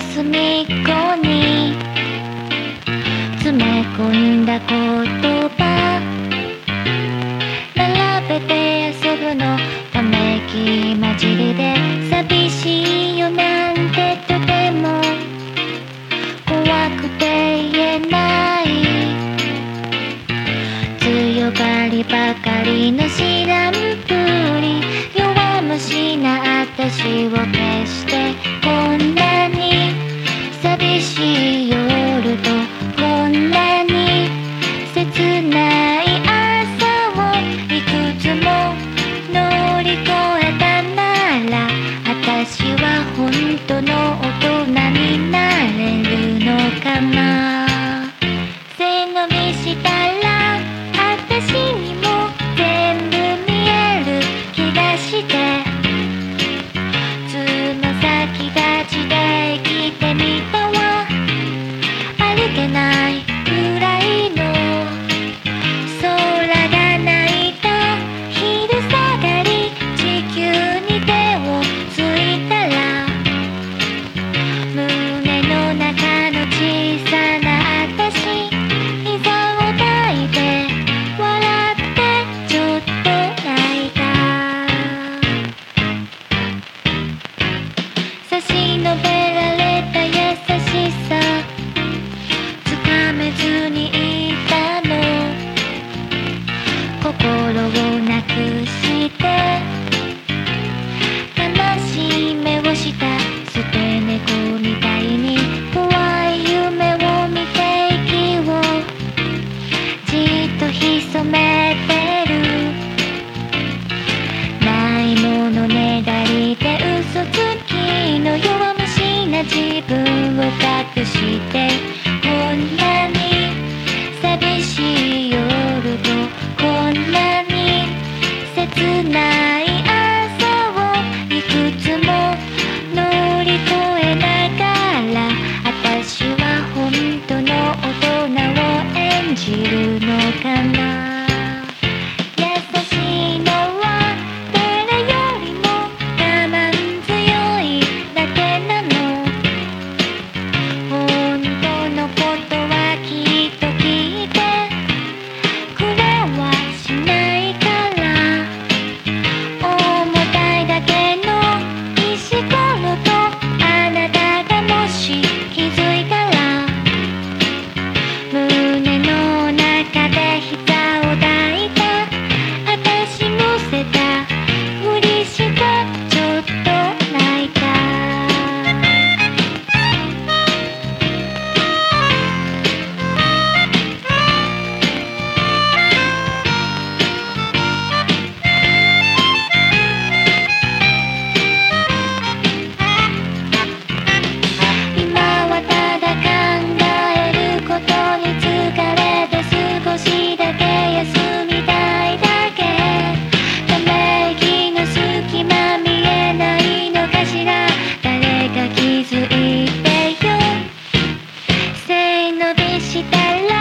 隅っこに。詰め込んだ言葉。並べて遊ぶのため息混じりで。寂しいよなんてとても。怖くて言えない。強がりばかりの知らんぷり。弱虫な私を消して。人の大人になれるのかな背伸びしたらってこんなに寂しい夜とこんなに切ない朝をいくつも乗り越えながら私は本当の大人を演じるのかな。visitarla.